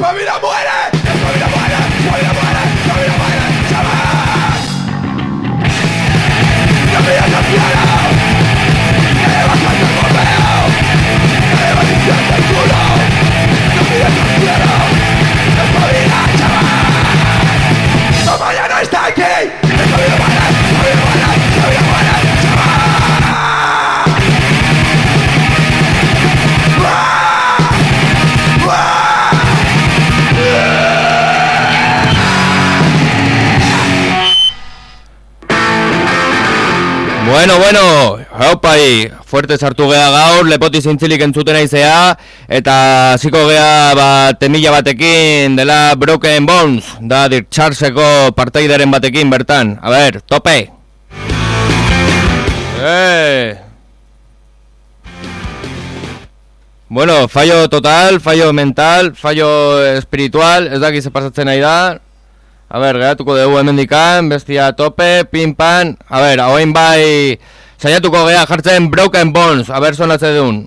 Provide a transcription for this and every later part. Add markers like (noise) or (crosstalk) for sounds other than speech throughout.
It's Pamela Bueno, bueno, haupai, fuerte sartu gea gaur, lepoti zintzilik entzuten aizea, eta hasiko gea ba, temila batekin dela Broken Bones, da Dirk Charleseko batekin bertan. A ber, tope! Eh! Bueno, fallo total, fallo mental, fallo espiritual, ez daki ze pasatzen nahi da. A ber, geratuko dugu hemendikan, bestia tope, pin pan. A ber, hauen bai saiatuko gea jartzen Broken Bones, a ber sonatzen duen.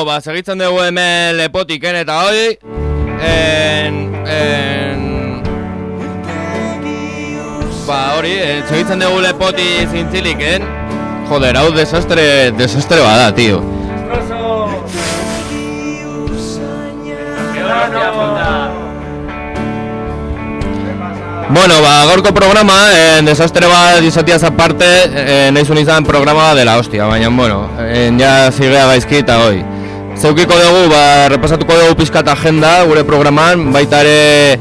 Bueno, ba, segitzen dugu hemen lepotiken eta hoi en, en, Ba, hori, eh, segitzen dugu lepoti zintziliken Joder, hau desastre, desastre bada, tio Bueno, ba, gaurko programa, en desastre bat izatiaz aparte, eh, nahi izan programa de la hostia, baina, bueno, en, ja zigea gaizki eta hoi. Zeukiko dugu, ba, repasatuko dugu pizkat agenda gure programan, baita ere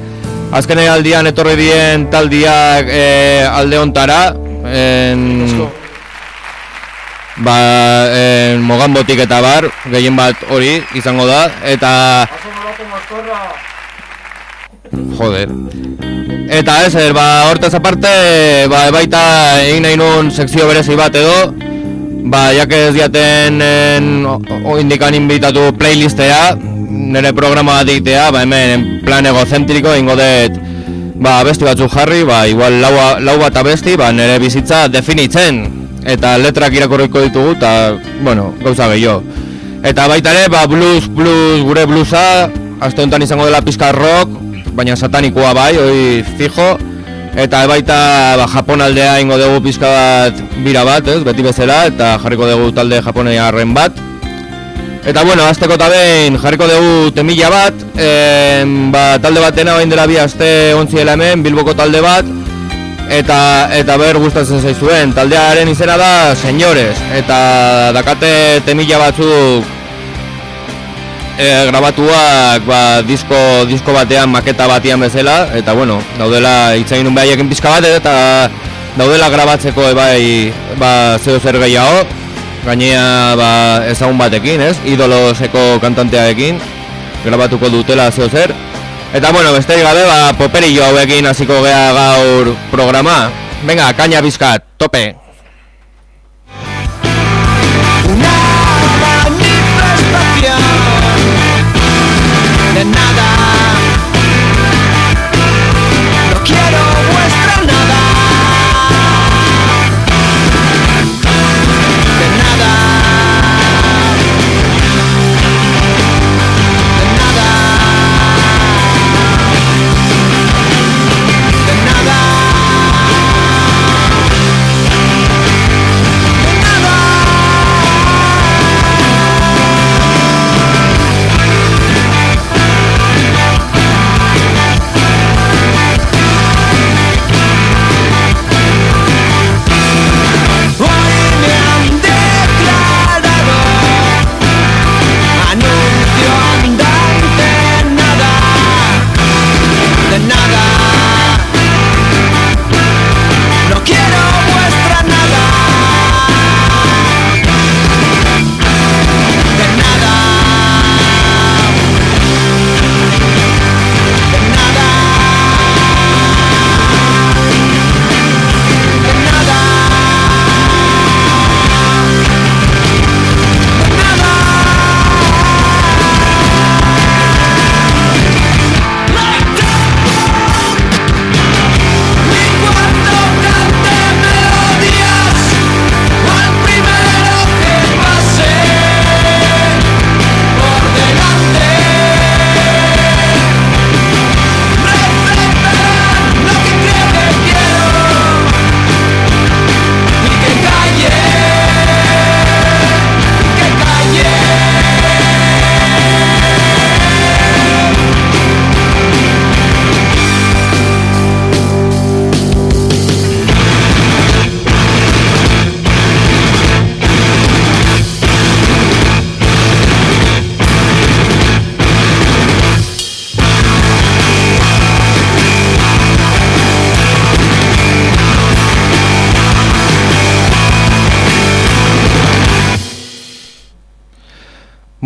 azken aldian etorri dien taldiak eh, alde ontara, en, ba, en, mogan botik eta bar, gehien bat hori izango da, eta... Joder. Eta ez, er, ba, hortaz aparte, ba, baita egin nahi nun sekzio berezi bat edo, ba, jak ez diaten en, o, o indikan inbitatu playlistea, nire programa bat egitea, ba, hemen en plan egozentriko ingo dut, ba, besti batzuk jarri, ba, igual lau, lau bat abesti, ba, nire bizitza definitzen, eta letrak irakorriko ditugu, eta, bueno, gauza gehiago. Eta baita ere, ba, blues, blues, gure bluesa, aste honetan izango dela pizka rock, baina satanikoa bai, hoi fijo eta baita ba, Japon aldea ingo dugu pizka bat bira bat, ez, beti bezala eta jarriko dugu talde japonearren bat. Eta bueno, azteko eta behin jarriko dugu temila bat en, ba, talde batena bain dela bi aste ontziela hemen, bilboko talde bat eta eta ber gustatzen zaizuen. Taldearen izena da señores eta dakate temila batzuk e, grabatuak ba, disko, disko batean, maketa batean bezala, eta bueno, daudela itzainun behaiekin pizka bat, eta daudela grabatzeko ebai ba, zeo zer gehiago, gainea ba, ezagun batekin, ez? Idoloseko kantantearekin, grabatuko dutela zeo zer. Eta bueno, beste gabe, ba, poperillo hauekin hasiko gea gaur programa. Venga, kaina bizkat, tope!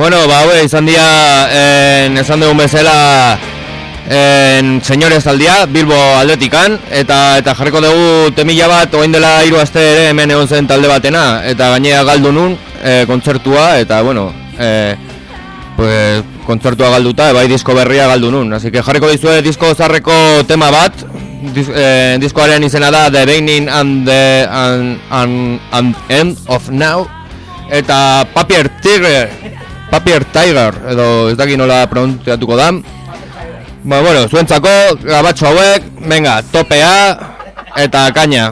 Bueno, ba, hau izan dira, en, esan dugun bezala, en, señores aldia, Bilbo aldetikan, eta eta jarriko dugu temila bat, oain dela hiru aste ere hemen egon zen talde batena, eta gainea galdu nun, e, kontzertua, eta bueno, e, pues, kontzertua galduta, bai disko berria galdu nun, así que jarriko dizue disko zarreko tema bat, Diz, eh, diskoaren izena da The Beginning and the and, and, and End of Now eta Papier Tiger Papier Tiger edo ez daki nola pronuntziatuko da. Ba, bueno, zuentzako gabatxo hauek venga, topea eta kaina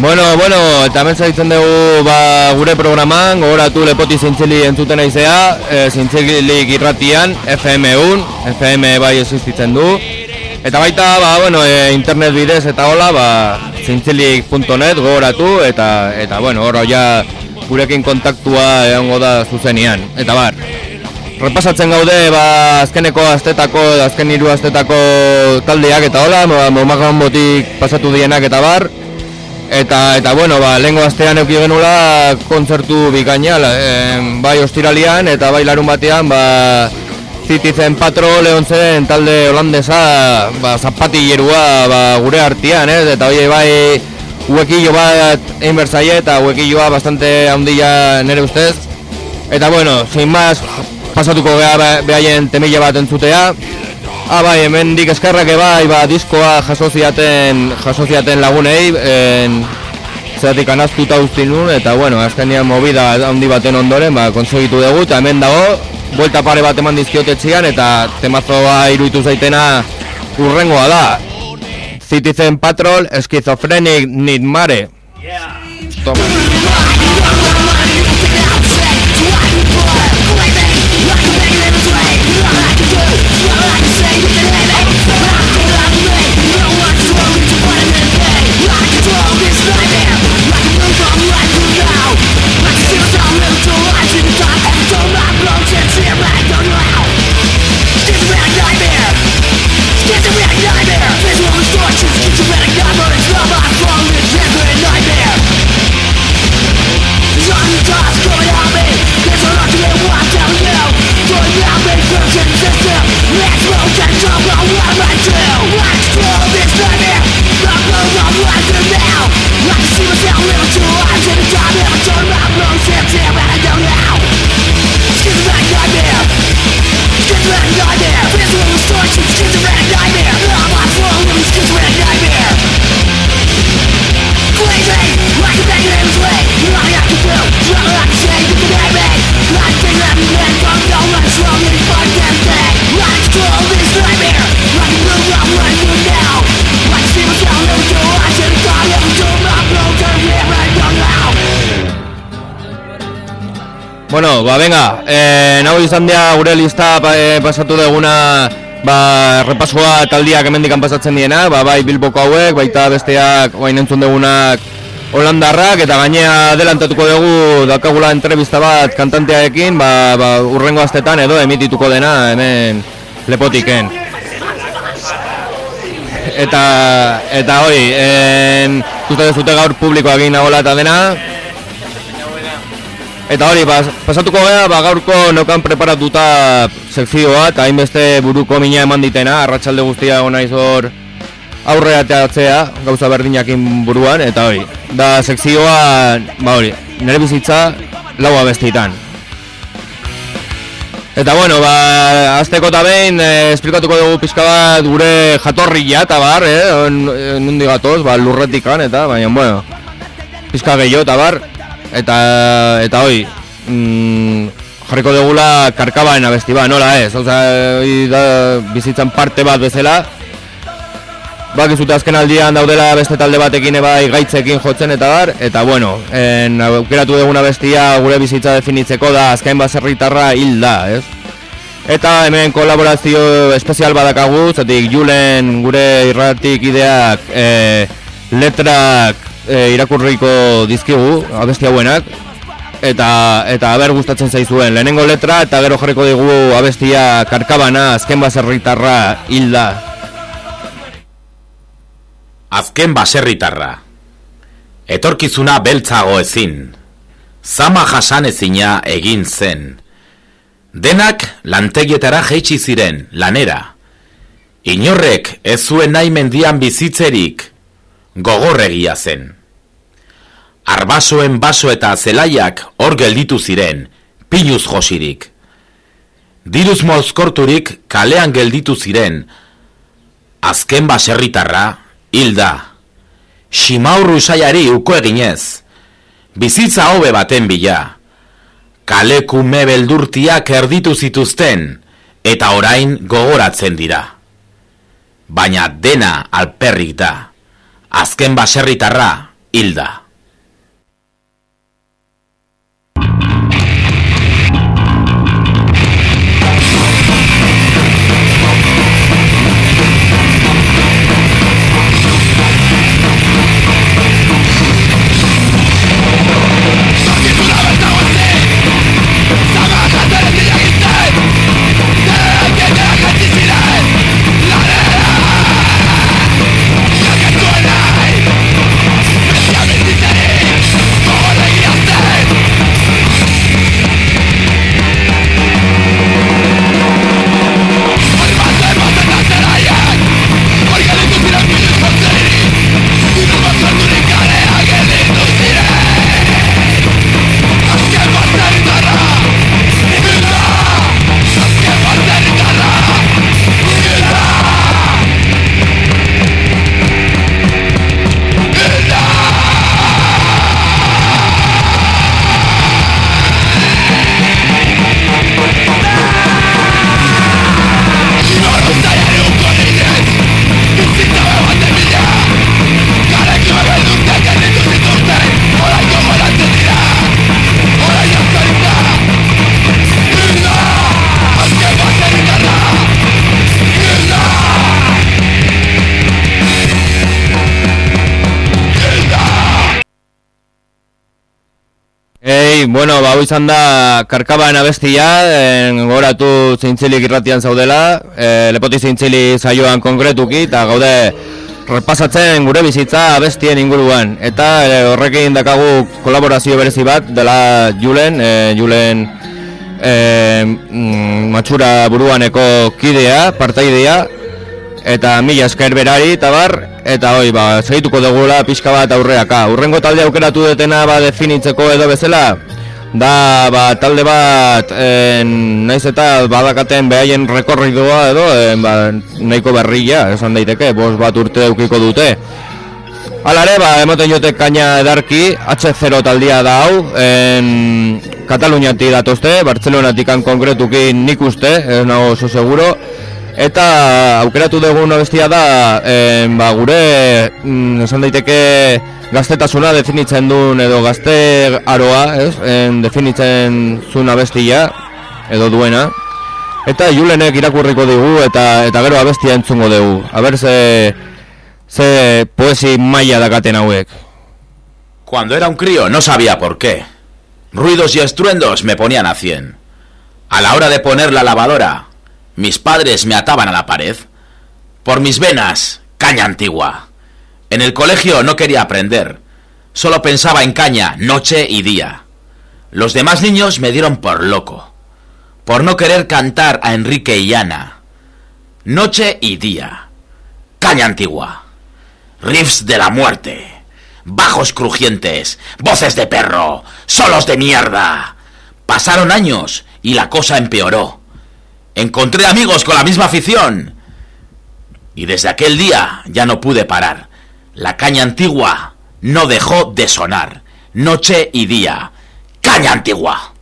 Bueno, bueno, eta hemen zaitzen dugu ba, gure programan, gogoratu lepoti zintzili entzuten aizea, e, zintzilik irratian, FM1, FM bai existitzen du. Eta baita, ba, bueno, e, internet bidez eta hola, ba, zintzilik.net gogoratu, eta, eta bueno, horro ja gurekin kontaktua egongo da zuzenian. Eta bar, repasatzen gaude, ba, azkeneko astetako, azken hiru astetako taldeak eta hola, momagan botik pasatu dienak eta bar, Eta, eta bueno, ba, lehenko astean euki genula kontzertu bikaina, bai ostiralian eta bai larun batean, ba, Citizen Patro lehon zen talde holandesa, ba, zapatillerua ba, gure artian, eh? eta bai, bai, huekillo bat egin berzaie eta huekilloa bastante handia nere ustez. Eta bueno, sin más, pasatuko beha behaien temilla bat entzutea, Ah, bai, hemen dik eskarrak bai, ba, diskoa jasoziaten, jasoziaten lagunei, en, zeratik anaztuta usti nun, eta, bueno, azkenean movida handi baten ondoren, ba, konsegitu dugu, eta hemen dago, buelta pare bat eman dizkiotetxian, eta temazoa iruditu zaitena urrengoa da. Citizen Patrol, Schizophrenic Need Mare. Yeah. Ba, venga, eh, nago izan dira gure lista eh, pasatu deguna ba, repasua taldiak emendikan pasatzen diena, ba, bai Bilboko hauek, baita besteak, bain entzun degunak Holandarrak, eta gainea adelantatuko dugu dakagula entrevista bat kantantearekin, ba, ba, urrengo astetan edo emitituko dena hemen lepotiken. Eta, eta hoi, en, zute gaur publikoak egin nagola eta dena, Eta hori, pas, pasatuko gara, ba, gaurko nokan preparatuta sekzioa, eta hainbeste buruko mina eman ditena, arratsalde guztia gona izor aurre atzea, gauza berdinakin buruan, eta hori, da sekzioa, ba hori, nire bizitza, laua bestitan. Eta bueno, ba, azteko eta behin, eh, esplikatuko dugu pizka bat gure jatorria eta bar, eh, nundi gatoz, ba, lurretikan, eta, baina, bueno, pizka gehiago eta bar, eta eta hoy mm, jarriko degula karkabaen abesti ba, nola ez, oza, da bizitzan parte bat bezala. Bak izute azken aldian daudela beste talde batekin eba gaitzekin jotzen eta bar Eta bueno, en, aukeratu deguna bestia gure bizitza definitzeko da azkain baserritarra hil da, ez? Eta hemen kolaborazio espezial badakagu, zatik Julen gure irratik ideak e, letrak e, irakurriko dizkigu abesti hauenak eta eta aber gustatzen zaizuen. Lehenengo letra eta gero jarriko digu abestia karkabana azken baserritarra hilda. Azken baserritarra. Etorkizuna beltzago ezin. Zama jasan ezina egin zen. Denak lantegietara jeitsi ziren lanera. Inorrek ez zuen nahi mendian bizitzerik. Gogorregia zen arbasoen baso eta zelaiak hor gelditu ziren, pinuz josirik. Diruz mozkorturik kalean gelditu ziren, azken baserritarra, hilda. Simaurru usaiari uko eginez, bizitza hobe baten bila, kaleku mebeldurtiak erditu zituzten, eta orain gogoratzen dira. Baina dena alperrik da, azken baserritarra, hilda. Ei, bueno, ba, hau izan da karkaban abestia, en, goratu zintzilik irratian zaudela, e, lepoti zintzili saioan konkretuki, eta gaude repasatzen gure bizitza abestien inguruan. Eta e, horrekin dakagu kolaborazio berezi bat dela Julen, e, Julen e, mm, matxura buruaneko kidea, partaidea, eta mila esker berari, eta bar, eta hoi, ba, segituko dugula pixka bat aurreaka. Urrengo talde aukeratu detena ba, definitzeko edo bezala, da ba, talde bat en, naiz eta badakaten behaien rekorridua edo en, ba, nahiko berria, esan daiteke, bos bat urte eukiko dute. Alare, ba, emoten jotek kaina edarki, H0 taldia da hau, en, Kataluniati datozte, Bartzelonatik konkretuki nik uste, ez nago oso seguro, Eta aukeratu dugun abestia da, en, ba, gure, mm, esan daiteke, gaztetasuna definitzen duen edo gazte aroa, ez? En, definitzen zuen abestia, edo duena. Eta julenek irakurriko digu eta eta gero abestia entzungo dugu. Aber ze, ze poesi maila dakaten hauek. Cuando era un crío no sabía por qué. Ruidos y estruendos me ponían a cien. A la hora de poner la lavadora, mis padres me ataban a la pared. Por mis venas, caña antigua. En el colegio no quería aprender. Solo pensaba en caña, noche y día. Los demás niños me dieron por loco. Por no querer cantar a Enrique y Ana. Noche y día. Caña antigua. Riffs de la muerte. Bajos crujientes. Voces de perro. Solos de mierda. Pasaron años y la cosa empeoró. Encontré amigos con la misma afición. Y desde aquel día ya no pude parar. La caña antigua no dejó de sonar. Noche y día. Caña antigua.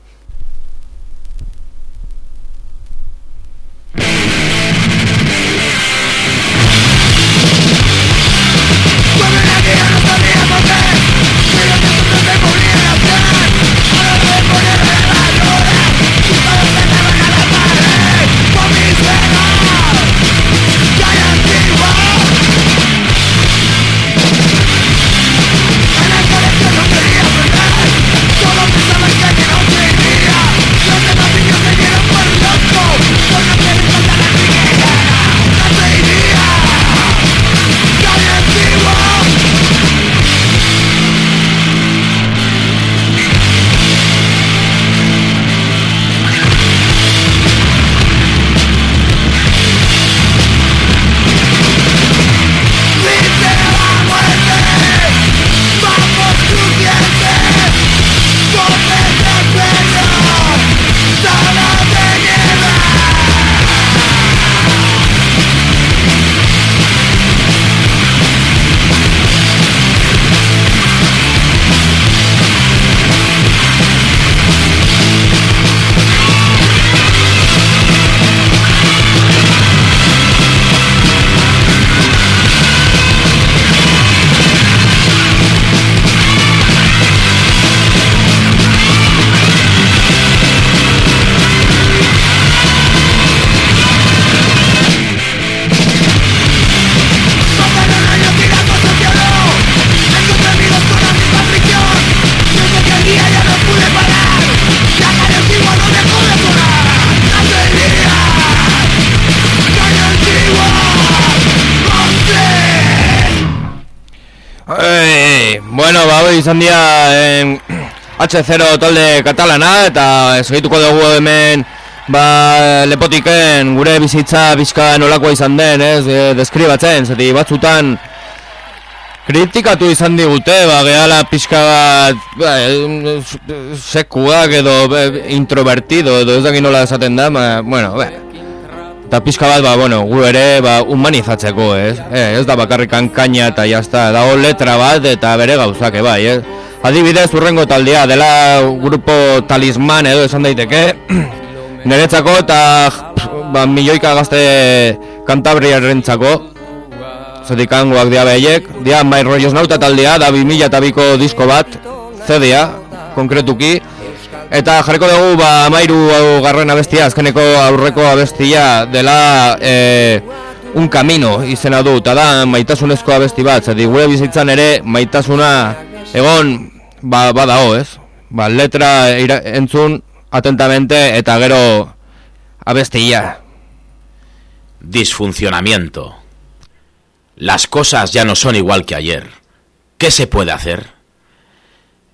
Izan dira en, H0 talde katalana eta segituko dugu hemen ba, lepotiken gure bizitza bizka nolakoa izan den, ez, e, deskribatzen, zeti batzutan kritikatu izan digute, ba, gehala pixka bat ba, sekuak edo introvertido edo ez dakit nola esaten da, ba, bueno, ba, eta pixka bat, ba, bueno, gu ere ba, humanizatzeko, ez, e, ez da bakarrikan kaina eta jazta, dago letra bat eta bere gauzak, bai, ez, adibidez urrengo taldea, dela grupo talisman edo esan daiteke, (clears throat) Neretzako eta ba, milioika gazte kantabriarrentzako. Zetik hangoak dia behiek. Dia mai rollos nauta taldea da 2000 eta biko disko bat Zedea, konkretuki Eta jarriko dugu ba, mairu garren abestia Azkeneko aurreko abestia dela e, Un camino izena du Eta da maitasunezko abesti bat Zetik gure bizitzan ere maitasuna egon ba, badao ez ba, Letra entzun atentamente eta gero abestia. Disfuncionamiento. Las cosas ya no son igual que ayer. ¿Qué se puede hacer?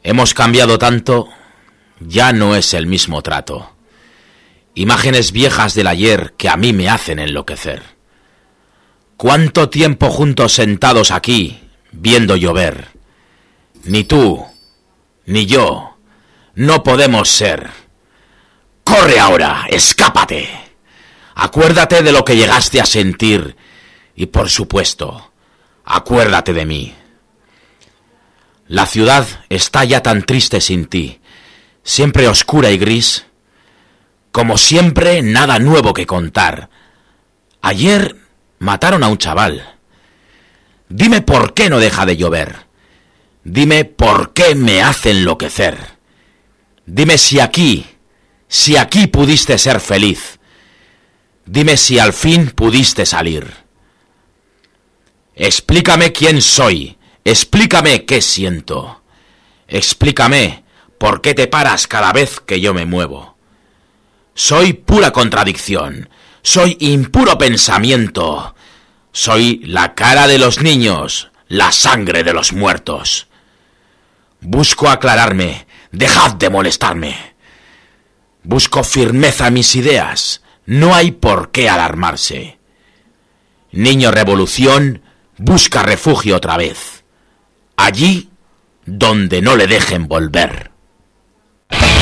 Hemos cambiado tanto, ya no es el mismo trato. Imágenes viejas del ayer que a mí me hacen enloquecer. ¿Cuánto tiempo juntos sentados aquí, viendo llover? Ni tú, ni yo, no podemos ser. Corre ahora, escápate. Acuérdate de lo que llegaste a sentir y por supuesto, acuérdate de mí. La ciudad está ya tan triste sin ti, siempre oscura y gris. Como siempre, nada nuevo que contar. Ayer mataron a un chaval. Dime por qué no deja de llover. Dime por qué me hace enloquecer. Dime si aquí, si aquí pudiste ser feliz. Dime si al fin pudiste salir. Explícame quién soy. Explícame qué siento. Explícame por qué te paras cada vez que yo me muevo. Soy pura contradicción. Soy impuro pensamiento. Soy la cara de los niños, la sangre de los muertos. Busco aclararme. Dejad de molestarme. Busco firmeza en mis ideas. No hay por qué alarmarse. Niño Revolución busca refugio otra vez. Allí donde no le dejen volver. Yeah.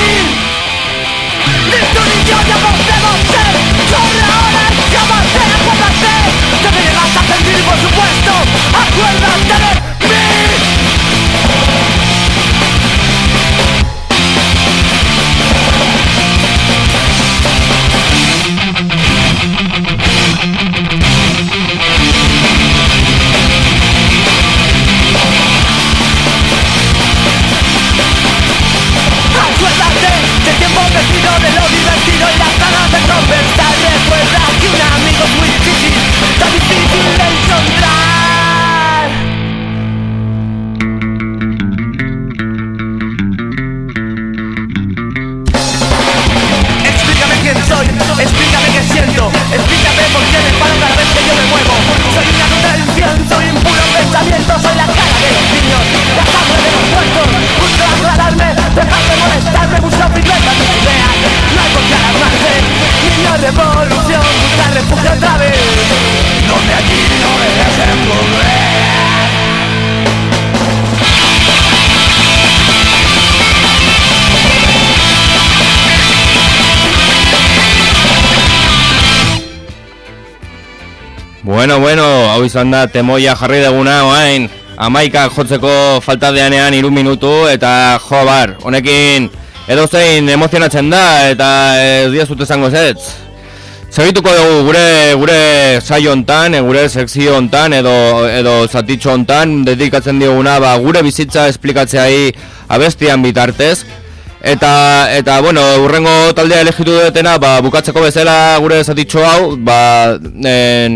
revolución busca refugio otra vez Donde aquí no dejes de volver Bueno, bueno, hau izan da temoia jarri deguna, oain, amaika jotzeko falta deanean iru minutu, eta jo, bar, honekin edozein emozionatzen da, eta ez dia zute zango zetz. Segituko dugu gure, gure saio hontan, gure sekzio hontan edo, edo zatitxo hontan Dedikatzen diguna ba, gure bizitza esplikatzeai abestian bitartez Eta, eta bueno, urrengo taldea elegitu dutena, ba, bukatzeko bezala gure zatitxo hau, ba, en,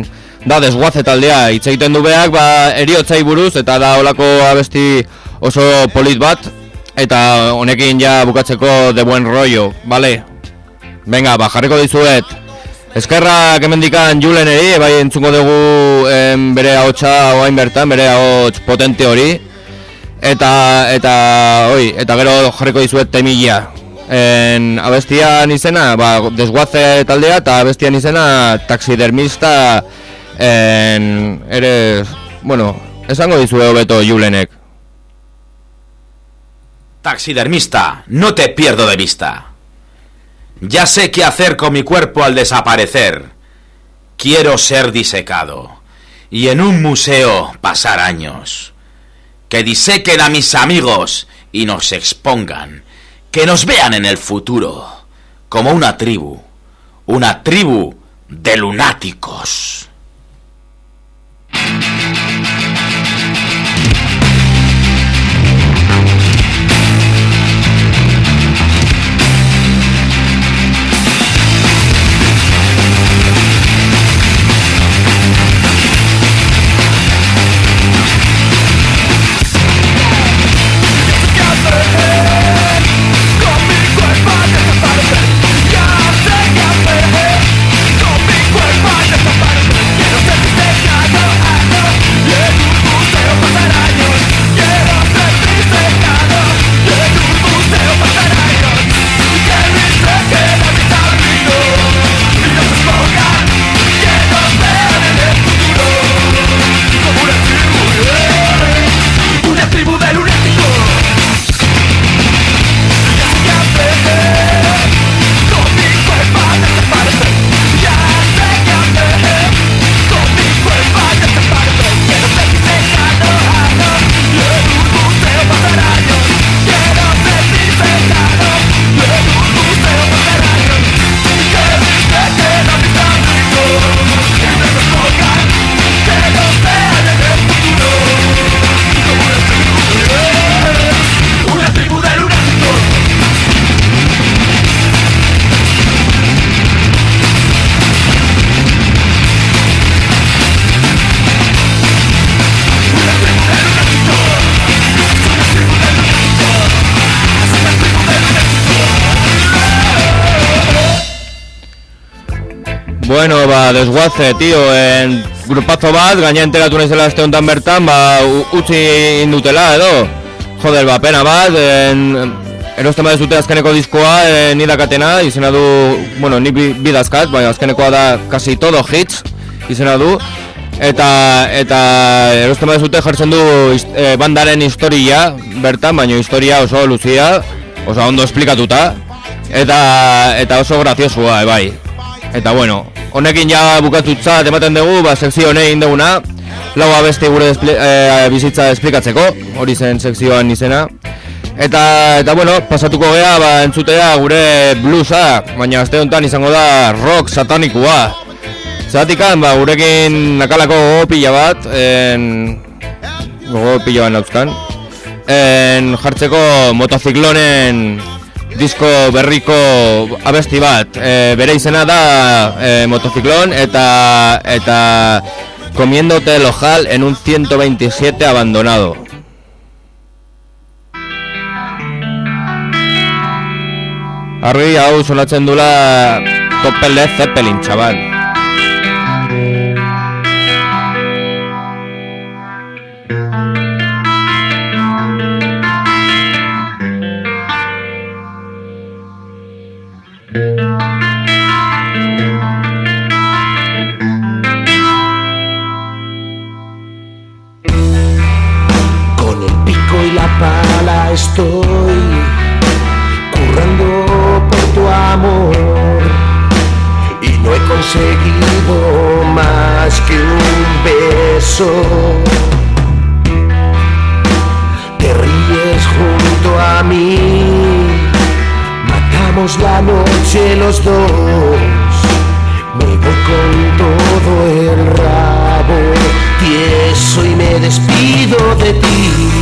da desguaze taldea hitz egiten du beak, ba, eriotzai buruz, eta da olako abesti oso polit bat, eta honekin ja bukatzeko de buen rollo, bale? Venga, ba, jarriko dizuet. Eskerra kemendikan julen eri, bai entzungo dugu en, bere haotxa oain bertan, bere haotx potente hori. Eta, eta, oi, eta gero jarriko dizuet temilla. En abestian izena, ba, desguaze taldea, eta abestian izena taxidermista en, eres, bueno, esango dizueo beto julenek. Taxidermista, no te pierdo de vista. Ya sé qué hacer con mi cuerpo al desaparecer. Quiero ser disecado y en un museo pasar años que disequen a mis amigos y nos expongan, que nos vean en el futuro como una tribu, una tribu de lunáticos. Bueno, ba, desguaze, tío, en grupazo bat, gaina enteratu naizela este hontan bertan, ba, utzi indutela, edo. Joder, ba, pena bat, en, erosten bat zute azkeneko diskoa, en, nidakatena, izena du, bueno, ni bidazkat, baina azkenekoa da casi todo hits, izena du. Eta, eta erosten bat zute jartzen du e, bandaren historia, bertan, baina historia oso luzia, oso ondo esplikatuta. Eta, eta oso graziosua, e, bai. Eta bueno, honekin ja bukatutza ematen dugu, ba, sekzio egin duguna. Lau abesti gure e, bizitza esplikatzeko, hori zen sekzioan izena. Eta, eta bueno, pasatuko gea, ba, entzutea gure bluesa. Baina azte honetan izango da rock satanikua Zeratikan, ba, gurekin nakalako gogo pila bat en, Gogo pila bat nautzkan. En, Jartzeko motoziklonen disko berriko abesti bat e, bere izena da e, motoziklon eta eta comiéndote el ojal en un 127 abandonado Arri hau sonatzen dula Topel Zeppelin, chaval. Estoy currando por tu amor y no he conseguido más que un beso. Te ríes junto a mí, matamos la noche los dos. Me voy con todo el rabo tieso y me despido de ti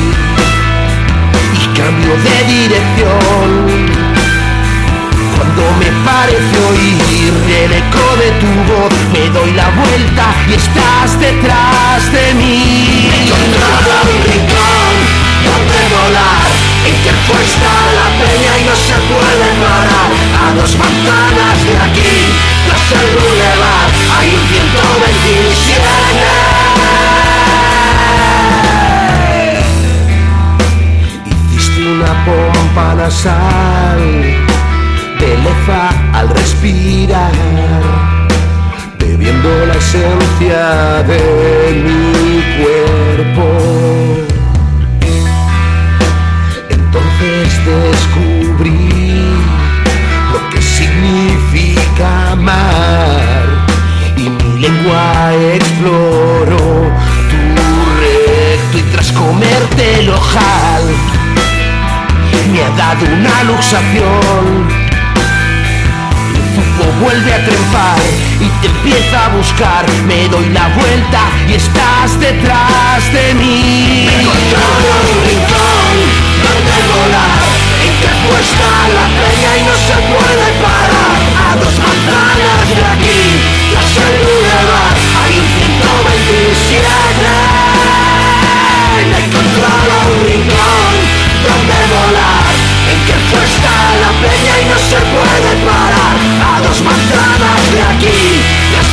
de dirección. Cuando me parece oír el eco de tu voz, me doy la vuelta y estás detrás de mí. He encontrado un rincón donde volar, cuesta la peña y no se puede parar. A dos manzanas de aquí, tras el boulevard, hay un 127. Nasal de al respirar, bebiendo la esencia de mi cuerpo. Entonces descubrí lo que significa amar y mi lengua exploró tu recto y tras comerte el ojal me ha dado una luxación vuelve a trepar y te empieza a buscar. Me doy la vuelta y estás detrás de mí. Me un rincón donde volar, en que puesta la peña y no se puede parar. A dos manzanas de aquí, tras el boulevard, hay un 127. Me encontraron un rincón donde en que puesta la peña y no se puede parar. A dos manzanas de aquí, tras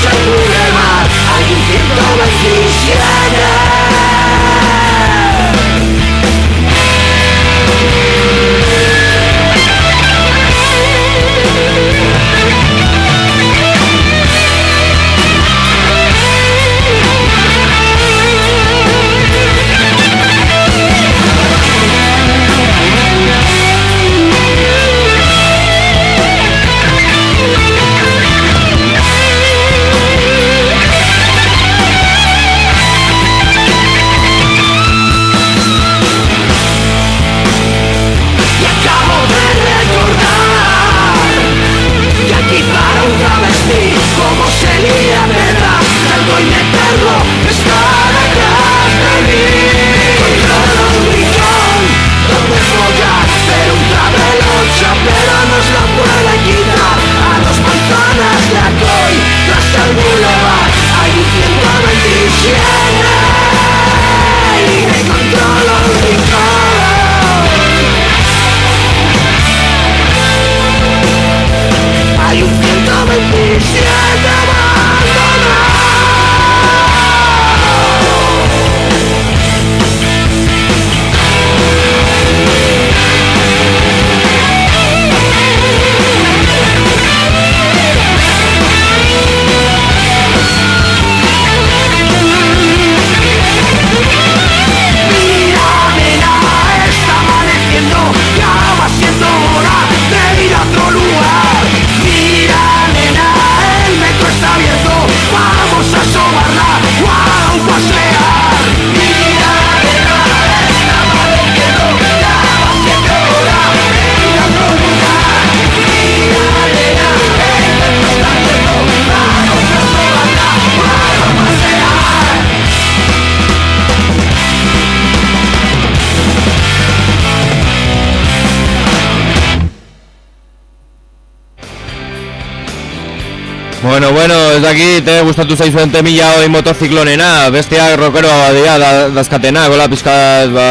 ez dakit, eh, gustatu zaizuen temila hoi motoziklonena, bestiak rockeroa dira, da, dazkatena, gola pizkat, ba,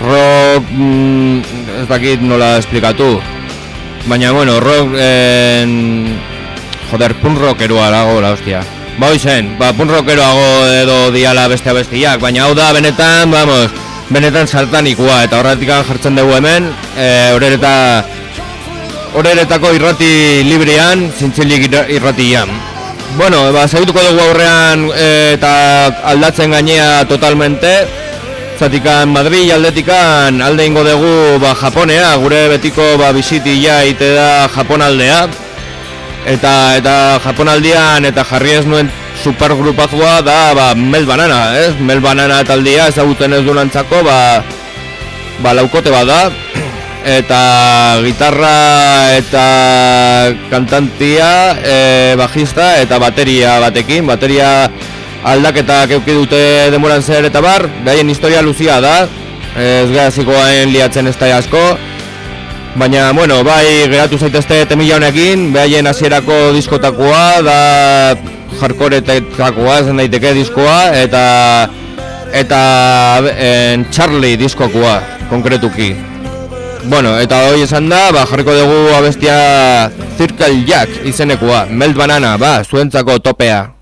rock, mm, ez dakit nola esplikatu. Baina, bueno, rock, en, joder, punk rockeroa lago, la hostia. Ba, hoizen, ba, punk rockeroago edo diala bestea bestiak, baina hau da, benetan, vamos, benetan saltanikoa, eta horretik jartzen dugu hemen, e, horreta, Horeretako irrati librean, zintzilik irra- irratian. Bueno, ba, segituko dugu aurrean e, eta aldatzen gainea totalmente. Zatikan Madrid aldetikan alde ingo dugu ba, Japonea, gure betiko ba, bisitia ite da Japon aldea. Eta, eta Japonaldian eta jarri ez nuen supergrupazua da ba, Mel Banana, ez? Mel Banana taldia ezagutzen ez dulantzako ba, ba laukote bat da eta gitarra eta kantantia e, bajista eta bateria batekin. Bateria aldaketak euki dute demoran zer eta bar. Behaien historia luzia da. Ez gazikoaen liatzen ez da asko. Baina, bueno, bai, geratu zaitezte temila honekin, behaien hasierako diskotakoa, da jarkoretetakoa, zen daiteke diskoa, eta eta en, Charlie diskokoa, konkretuki. Bueno, eta hoi esan da, ba, jarriko dugu abestia Circle Jack izenekoa, Melt Banana, ba, zuentzako topea.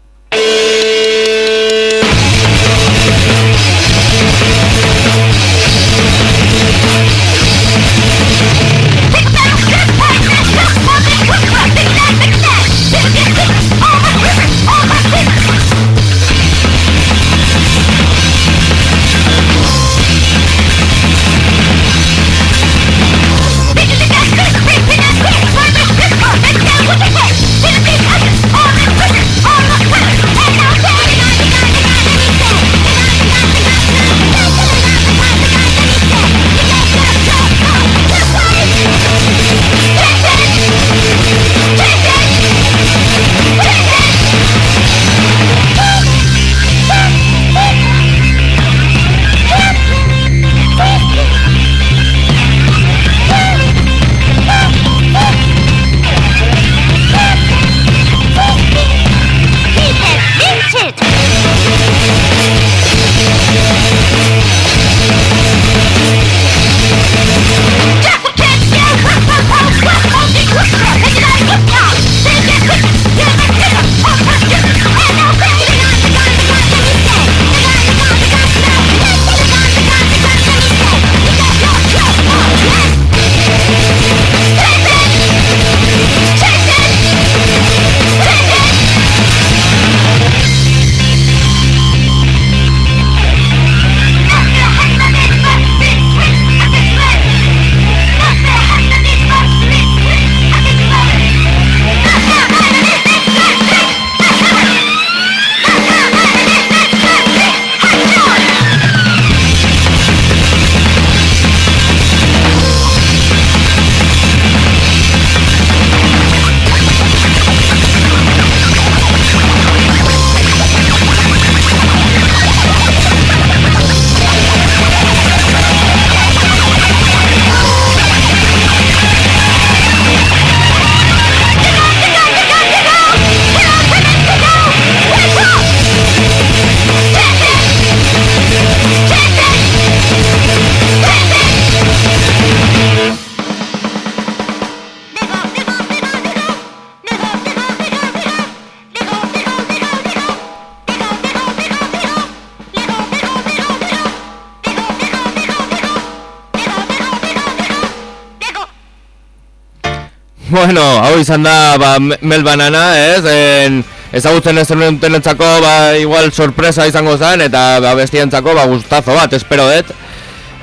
Bueno, hau izan da ba, Mel Banana, ez? En, ezagutzen ez zenentzako, ba, igual sorpresa izango zen, eta ba, bestientzako, ba, gustazo bat, espero dut.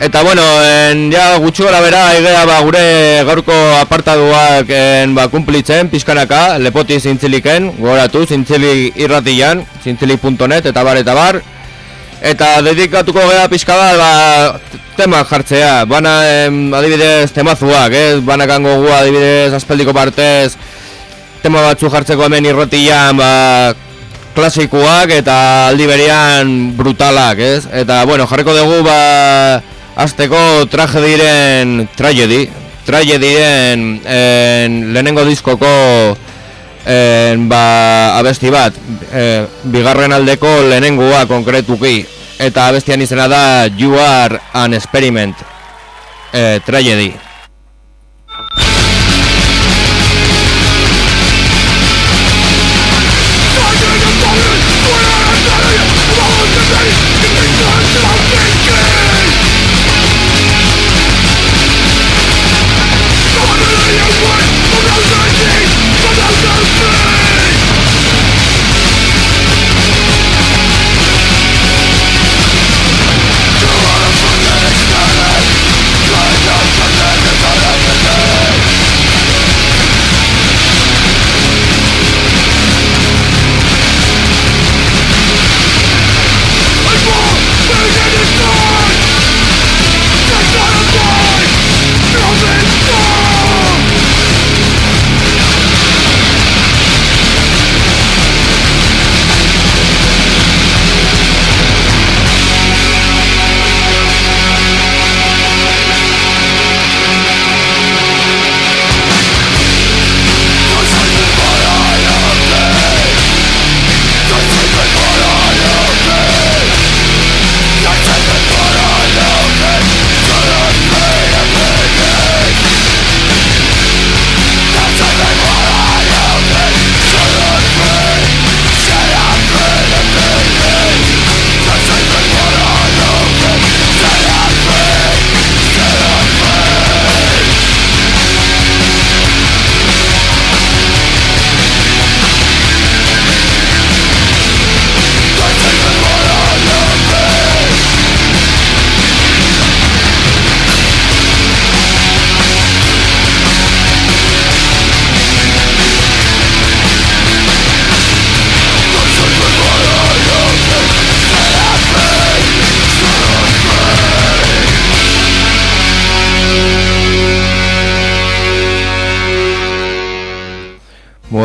Eta, bueno, en, ja, gutxu gara bera, egea, ba, gure gaurko apartaduak en, ba, kumplitzen, pizkanaka, lepoti zintziliken, goratu, zintzili irratian, zintzili.net, eta bar, eta bar. Eta dedikatuko gara pizka ba, tema jartzea, bana em, adibidez temazuak, ez? Banakango gu adibidez aspaldiko partez tema batzu jartzeko hemen irrotian, ba, klasikoak eta aldi berean brutalak, ez? Eta, bueno, jarriko dugu, ba, azteko tragediren, tragedi, tragediren en, lehenengo diskoko en, ba, abesti bat, e, bigarren aldeko lehenengoa konkretuki, eta abestian izena da You Are an Experiment eh, Tragedy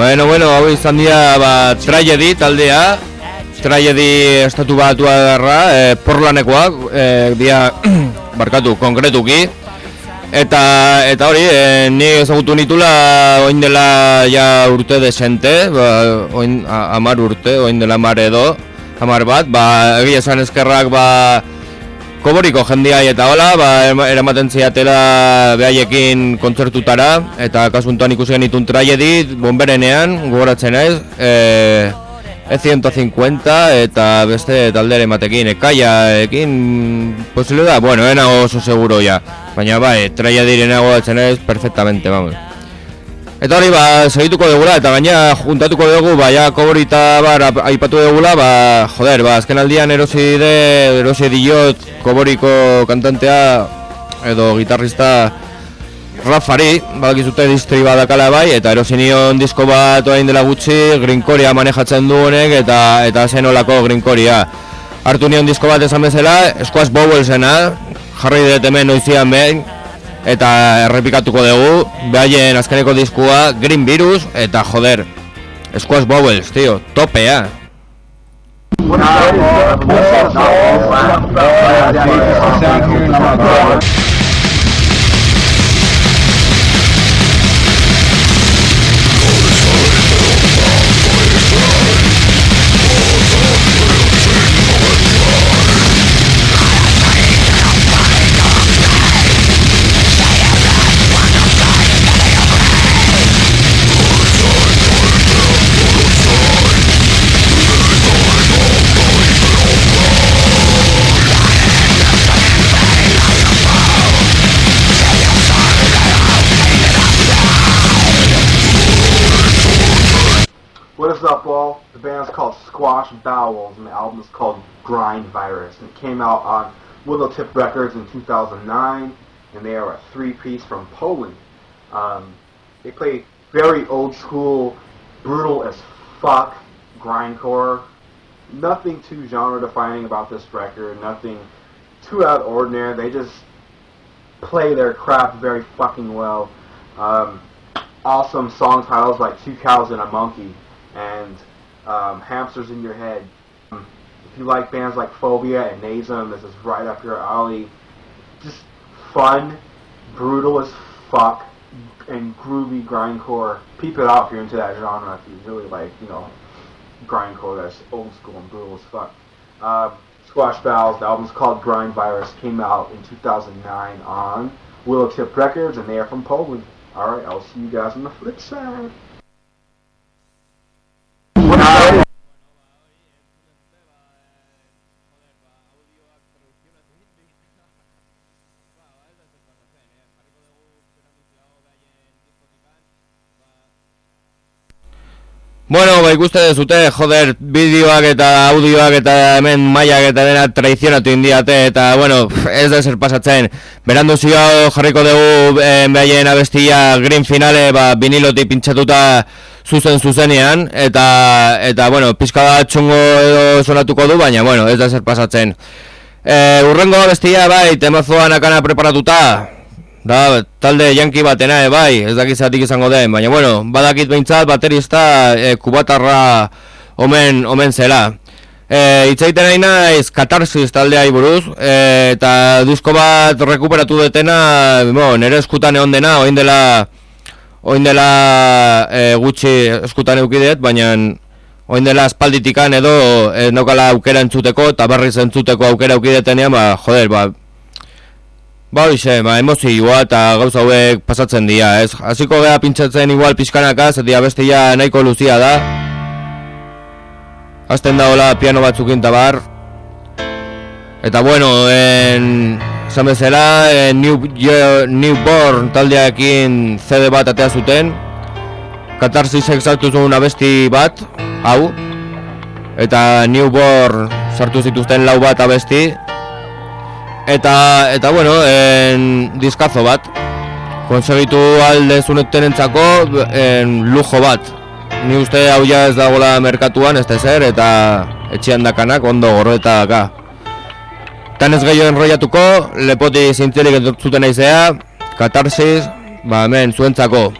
Bueno, bueno, hau izan dira, ba, tragedy taldea, tragedy estatu batua darra, e, porlanekoak, e, dia, (clears throat) barkatu, konkretuki, eta, eta hori, e, ni ezagutu nitula, oin dela ja urte desente, ba, oin, a, amar urte, oin dela amar edo, amar bat, ba, egia esan eskerrak, ba, Koboriko jendia eta hola, ba, eramaten ziatela behaiekin kontzertutara eta kasuntuan ikusi genitun traiedi, bomberenean, gogoratzen ez, e, E150 eta beste taldere ematekin, ekaiaekin posible da, bueno, ena oso seguro ya, baina bai, traiediren gogoratzen ez, perfectamente, vamos. Eta hori, ba, segituko dugula, eta gaina juntatuko dugu, ba, ja, koborita, bar, aipatu dugula, ba, joder, ba, azken aldian erosi de, erosi diot, koboriko kantantea, edo gitarrista, Rafari, badakizute distri badakala bai, eta erosi nion disko bat oain dela gutxi, Grinkoria manejatzen du honek, eta, eta zen olako Grinkoria. Hartu nion disko bat esan bezala, Squash Bowlsena, jarri dut hemen noizian behin, eta errepikatuko dugu behaien azkeneko diskua Green Virus eta joder Squash Bowels, tío, topea Squash Bowels, and the album is called Grind Virus. And it came out on Willow Tip Records in 2009, and they are a three-piece from Poland. Um, they play very old school, brutal as fuck grindcore. Nothing too genre-defining about this record. Nothing too out of ordinary. They just play their craft very fucking well. Um, awesome song titles like Two Cows and a Monkey and um, Hamsters in Your Head. Um, if you like bands like Phobia and Nasum, this is right up your alley. Just fun, brutal as fuck, and groovy grindcore. Peep it out if you're into that genre. If you really like, you know, grindcore that's old school and brutal as fuck. Um, Squash Bowels, the album's called Grind Virus, came out in 2009 on Willow Tip Records, and they are from Poland. Alright, I'll see you guys on the flip side. Bueno, ba ikuste dezute, joder, bideoak eta audioak eta hemen mailak eta dena traizionatu indiate eta, bueno, ez da zer pasatzen. Berandu zio jarriko dugu eh, behaien abestia green finale, ba, viniloti pintxatuta zuzen zuzenean eta, eta bueno, pizka da txungo edo sonatuko du, baina, bueno, ez da zer pasatzen. Eh, urrengo abestia, bai, temazoan akana preparatuta, Da, talde janki batena, e, bai, ez dakit zatik izango den, baina, bueno, badakit behintzat baterista e, kubatarra omen, omen zela. E, itzaiten nahi naiz katarsis taldea buruz e, eta disko bat rekuperatu detena, bo, nire eskutan egon dena, oin dela, oin dela e, gutxi eskutan eukidet, baina oin dela espalditikan edo e, nokala aukera entzuteko eta berriz entzuteko aukera eukidetenean, ba, joder, ba, Ba hoxe, ba, emozioa eta gauza hauek pasatzen dira, ez? Hasiko geha pintzatzen igual pixkanaka, zetia bestia nahiko luzia da. Azten da hola piano batzuk bar. Eta bueno, en... Zan bezala, en New, Newborn taldeakin CD bat atea zuten. Katarsisek sartu zuen abesti bat, hau. Eta Newborn sartu zituzten lau bat abesti. Eta, eta bueno, en diskazo bat. Konsegitu alde zuneten entzako en lujo bat. Ni uste hau ja ez dagoela merkatuan ez zer Eta etxean dakanak ondo gorreta daka Tan ez gehiago enroiatuko Lepoti zintzelik zuten aizea Katarsis, ba hemen zuentzako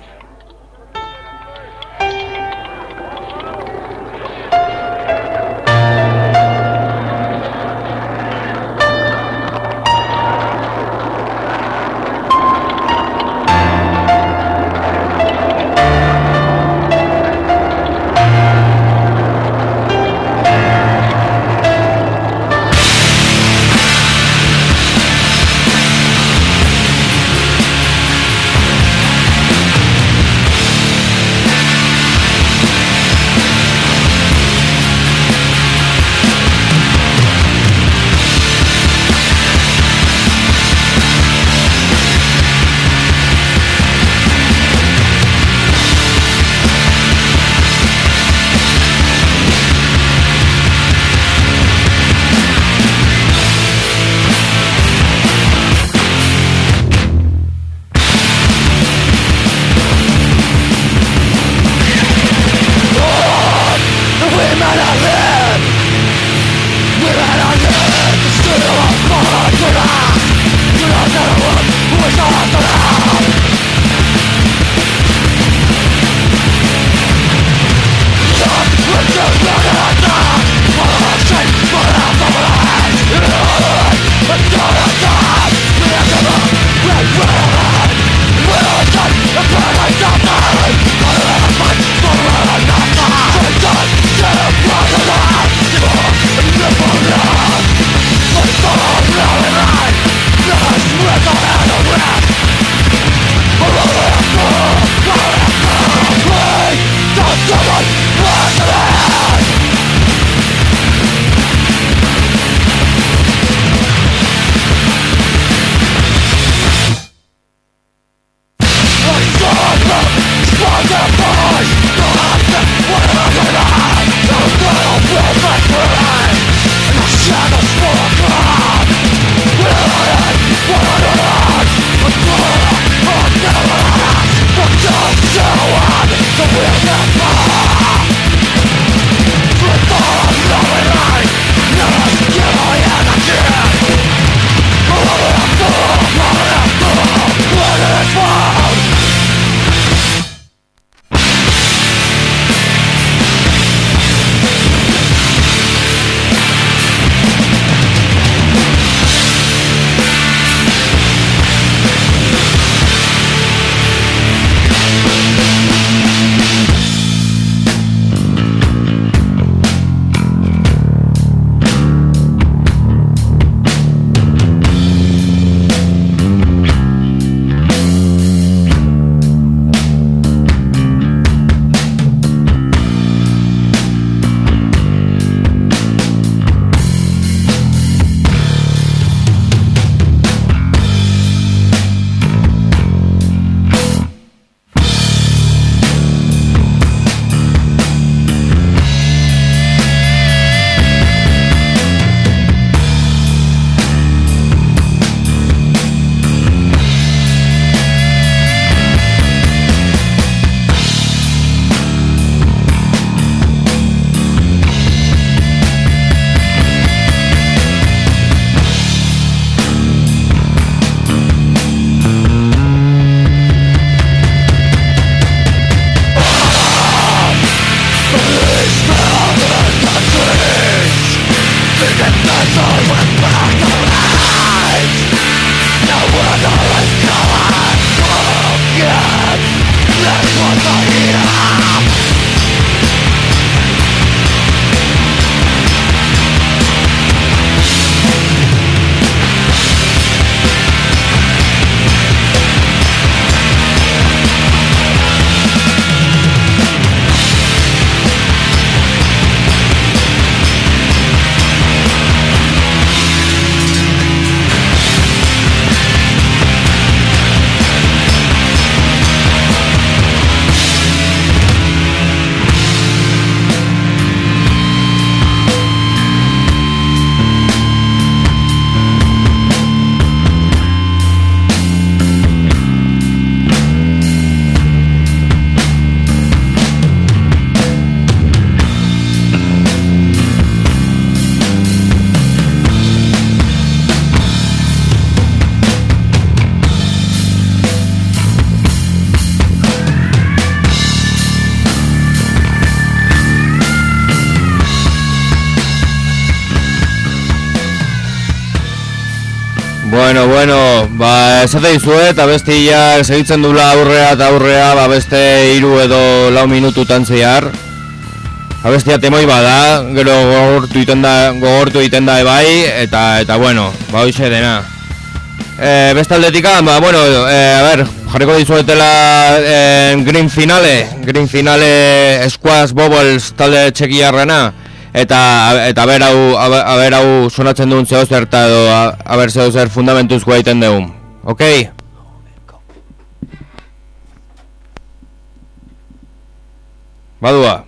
ba, esate dizuet, abestia segitzen dula aurrea eta aurrea, ba, beste hiru edo lau minututan zehar. Abestia temoi bada, gero gogortu egiten da, gogortu egiten da ebai, eta, eta bueno, ba, hoxe dena. E, beste aldetika, ba, bueno, e, a ber, jarriko dizuetela e, Green Finale, Green Finale Squash Bobbles talde txekiarrena, eta eta ber hau a ber hau sonatzen duen zeo zer eta edo a, a ber zeo zer fundamentuzko egiten dugun. Ok? Badua.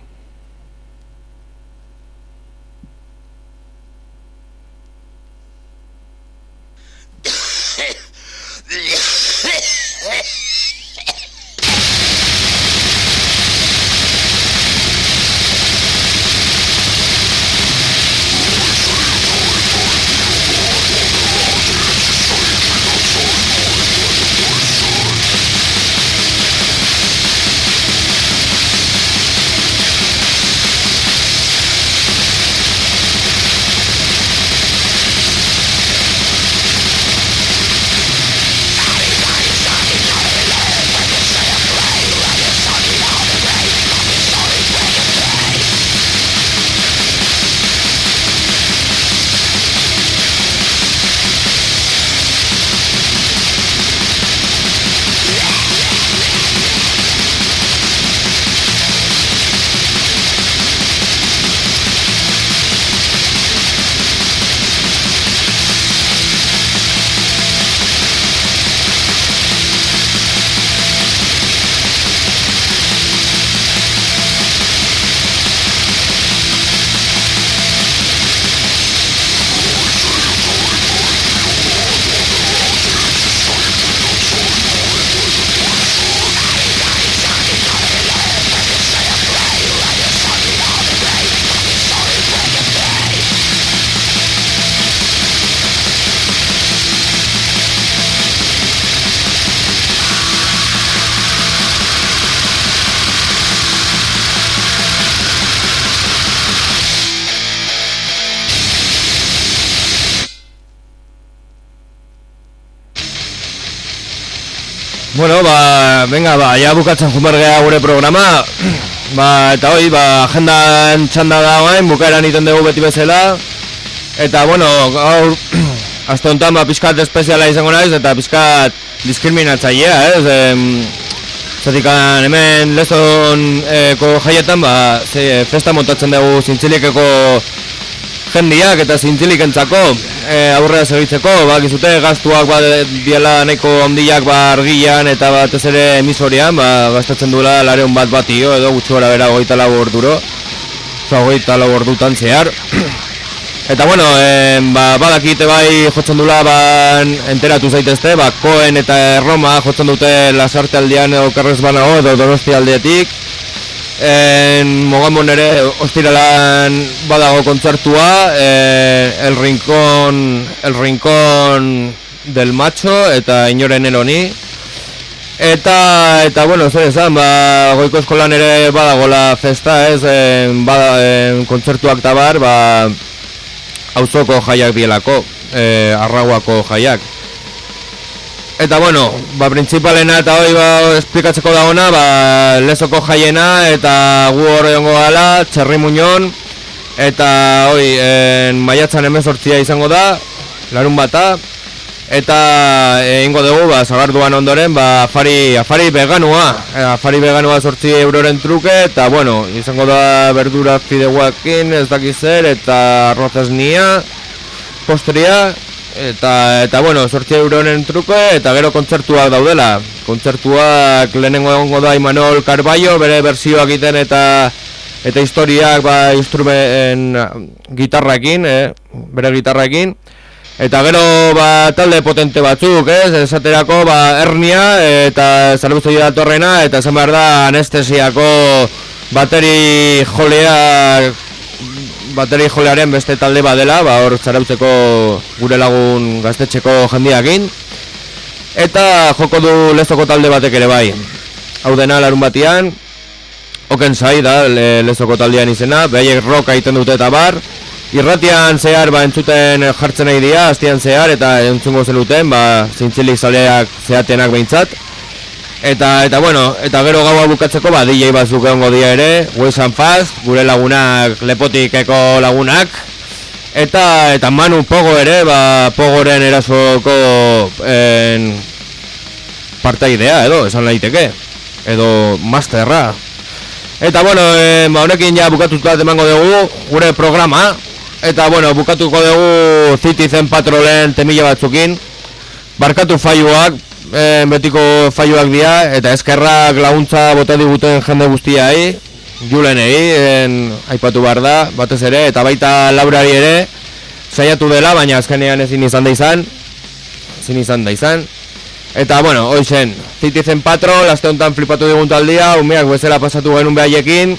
Bueno, ba, venga, ba, ja bukatzen jumergea gure programa. Ba, eta hoi, ba, agendan txanda da guain, bukaeran iten dugu beti bezala. Eta, bueno, gaur, (clears throat) azte honetan, ba, pizkat espeziala izango naiz Eta pizkat diskriminatzailea, ez? Em, Zatikan hemen lezoneko jaietan, ba, ze, festa montatzen dugu zintzilikeko jendiak eta zintzilik entzako e, aurrera segitzeko, ba, gizute gaztuak ba, diela nahiko ondiak ba, argian eta batez ere emisorian, ba, gastatzen duela lareon bat batio edo gutxu gara bera goita lau orduro, oza, goita lau ordutan zehar. (clears throat) Eta bueno, e, ba, badakite bai jotzen dula ba, enteratu zaitezte, ba, Koen eta Roma jotzen dute lasarte aldean edo karrez banago edo donosti aldeetik. En Mogamon ere ostiralan badago kontzertua, eh, el rincón, el rincón del macho eta inoren eloni. Eta, eta bueno, zer esan, ba, goiko eskolan ere badago la festa, ez, en, bada, en, kontzertuak tabar, ba, auzoko jaiak dielako, e, arraguako jaiak. Eta bueno, ba, principalena eta hoi ba, esplikatzeko dagona, ba, lezoko jaiena eta gu horre jongo gala, txerri muñon, eta hoi, en, maiatzan emezortzia izango da, larun bata, eta egingo dugu, ba, zagarduan ondoren, ba, afari, afari veganua, e, afari veganua sortzi euroren truke, eta bueno, izango da berdura fideuakin, ez dakiz zer, eta arroz esnia, postria, eta, eta bueno, sortzi euroren truke, eta gero kontzertuak daudela. Kontzertuak lehenengo egongo da Imanol Carballo, bere bersioak egiten eta eta historiak ba, instrumen gitarrakin, eh, bere gitarrakin. Eta gero ba, talde potente batzuk, ez? Esaterako ba, hernia eta zarbuztu datorrena eta esan behar da anestesiako bateri jolea bateri jolearen beste talde badela, ba hor zarautzeko gure lagun gaztetxeko jendiakin. Eta joko du lezoko talde batek ere bai. Hau dena larun batian, oken zai da le, lezoko taldean izena, behaiek rock egiten dute eta bar. Irratian zehar ba entzuten jartzen nahi dia, hastian zehar eta entzungo zenuten, ba zintzilik zaleak zehatenak behintzat. Eta, eta bueno, eta gero gaua bukatzeko ba DJ batzuk egongo dia ere, Wilson Fast, gure lagunak, lepotikeko lagunak. Eta, eta Manu Pogo ere, ba, Pogoren erasoko en, partaidea edo, esan daiteke Edo masterra. Eta bueno, e, ba, honekin ja bukatuta emango dugu gure programa. Eta bueno, bukatuko dugu Citizen Patrolen temila batzukin. Barkatu faioak, e, betiko faioak dira eta eskerrak laguntza bota diguten jende guztiai Julenei, en, aipatu behar da, batez ere, eta baita laurari ere saiatu dela, baina azkenean ezin izan da izan ezin izan da izan Eta, bueno, hoizen, zitizen patro, laste honetan flipatu digun taldia, umeak bezala pasatu genuen behaiekin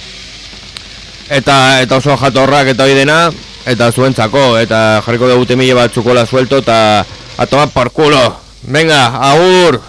Eta, eta oso jatorrak eta hori dena, eta zuentzako, eta jarriko dugu temile bat txukola suelto, eta a tomar por culo. Venga, agur.